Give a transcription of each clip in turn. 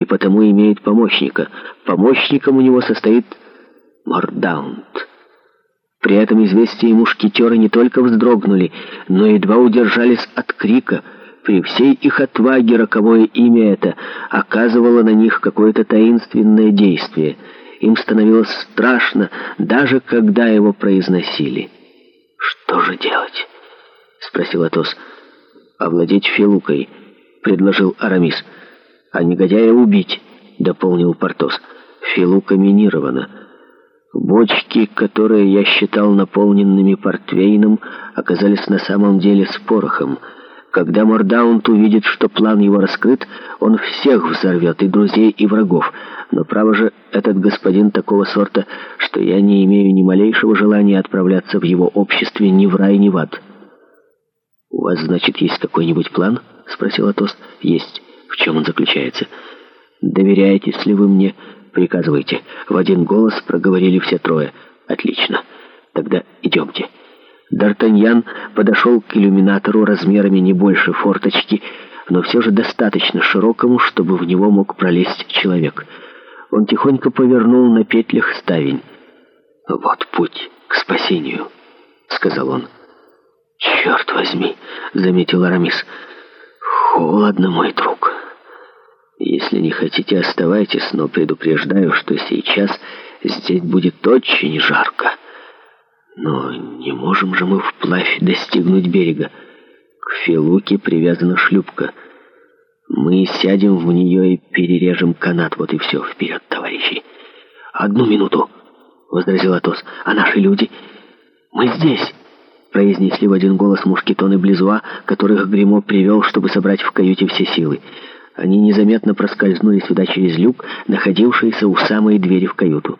и потому имеет помощника. Помощником у него состоит Мордаунд. При этом известие мушкетеры не только вздрогнули, но едва удержались от крика. При всей их отваге роковое имя это оказывало на них какое-то таинственное действие. Им становилось страшно, даже когда его произносили. «Что же делать?» — спросил Атос. «Овладеть Филукой», — предложил Арамис. «Арамис» а негодяя убить», — дополнил Портос. «Филу каминировано. Бочки, которые я считал наполненными портвейном, оказались на самом деле с порохом. Когда Мордаунт увидит, что план его раскрыт, он всех взорвет, и друзей, и врагов. Но, право же, этот господин такого сорта, что я не имею ни малейшего желания отправляться в его обществе ни в рай, ни в ад». «У вас, значит, есть какой-нибудь план?» — спросил Атос. «Есть» чем он заключается. «Доверяетесь ли вы мне?» «Приказывайте». В один голос проговорили все трое. «Отлично. Тогда идемте». Д'Артаньян подошел к иллюминатору размерами не больше форточки, но все же достаточно широкому, чтобы в него мог пролезть человек. Он тихонько повернул на петлях ставень. «Вот путь к спасению», — сказал он. «Черт возьми», — заметил Арамис, — «холодно, мой друг». Если не хотите, оставайтесь, но предупреждаю, что сейчас здесь будет очень жарко. Но не можем же мы вплавь достигнуть берега. К филуке привязана шлюпка. Мы сядем в нее и перережем канат. Вот и все. Вперед, товарищи. Одну минуту, — возразил Атос. А наши люди? Мы здесь. Произнесли в один голос мушкетоны Близуа, которых Гримо привел, чтобы собрать в каюте все силы. Они незаметно проскользнули сюда через люк, находившийся у самой двери в каюту.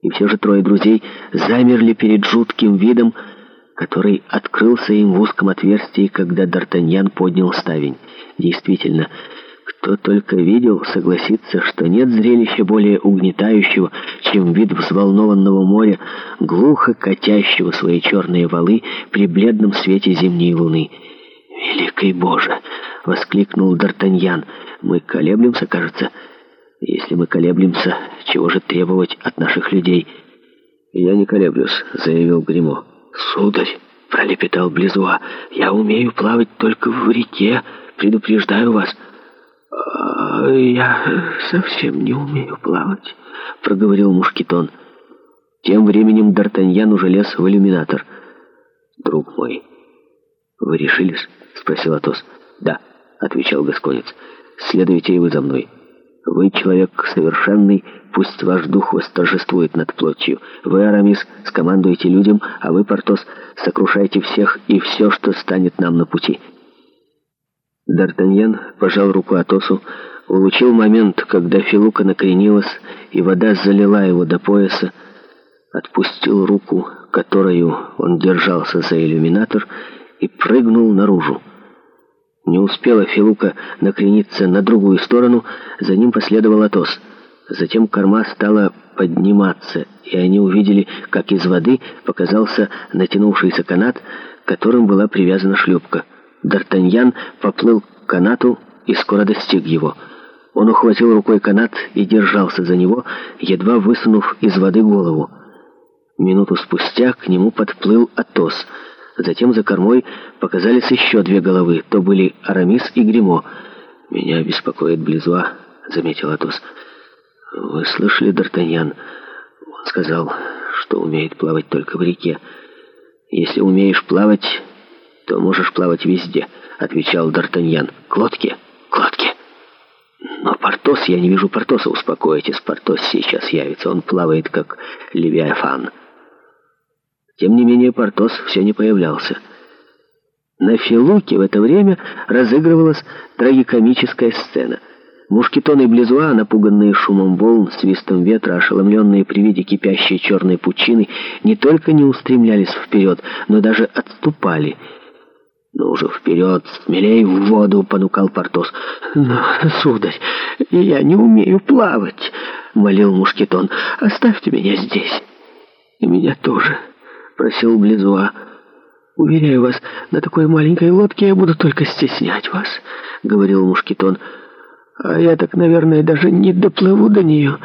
И все же трое друзей замерли перед жутким видом, который открылся им в узком отверстии, когда Д'Артаньян поднял ставень. Действительно, кто только видел, согласится, что нет зрелища более угнетающего, чем вид взволнованного моря, глухо катящего свои черные валы при бледном свете зимней луны. «Великий Боже!» — воскликнул Д'Артаньян. «Мы колеблемся, кажется. Если мы колеблемся, чего же требовать от наших людей?» «Я не колеблюсь», — заявил гримо «Сударь», — пролепетал Близуа, — «я умею плавать только в реке, предупреждаю вас». А, «Я совсем не умею плавать», — проговорил Мушкетон. Тем временем Д'Артаньян уже лез в иллюминатор. «Друг мой, вы решились?» — спросил Атос. «Да» отвечал Гасконец. «Следуйте и вы за мной. Вы человек совершенный, пусть ваш дух восторжествует над плотью. Вы, Арамис, скомандуйте людям, а вы, Портос, сокрушайте всех и все, что станет нам на пути». Д'Артаньян пожал руку Атосу, улучил момент, когда Филука накренилась, и вода залила его до пояса, отпустил руку, которую он держался за иллюминатор, и прыгнул наружу. Не успела Филука накрениться на другую сторону, за ним последовал Атос. Затем корма стала подниматься, и они увидели, как из воды показался натянувшийся канат, к которым была привязана шлюпка. Д'Артаньян поплыл к канату и скоро достиг его. Он ухватил рукой канат и держался за него, едва высунув из воды голову. Минуту спустя к нему подплыл Атос — Затем за кормой показались еще две головы. То были Арамис и Гримо. «Меня беспокоит Близуа», — заметил Атос. «Вы слышали, Д'Артаньян? Он сказал, что умеет плавать только в реке. Если умеешь плавать, то можешь плавать везде», — отвечал Д'Артаньян. «К лодке? К лодке!» «Но Портос, я не вижу Портоса, успокойтесь, Портос сейчас явится. Он плавает, как Левиафан». Тем не менее Портос все не появлялся. На Филуке в это время разыгрывалась трагикомическая сцена. Мушкетон и Близуа, напуганные шумом волн, свистом ветра, ошеломленные при виде кипящей черной пучины, не только не устремлялись вперед, но даже отступали. «Ну уже вперед, смелей в воду!» — понукал Портос. «Но, сударь, я не умею плавать!» — молил Мушкетон. «Оставьте меня здесь. И меня тоже!» спросил Близуа. «Уверяю вас, на такой маленькой лодке я буду только стеснять вас», — говорил Мушкетон. «А я так, наверное, даже не доплыву до нее.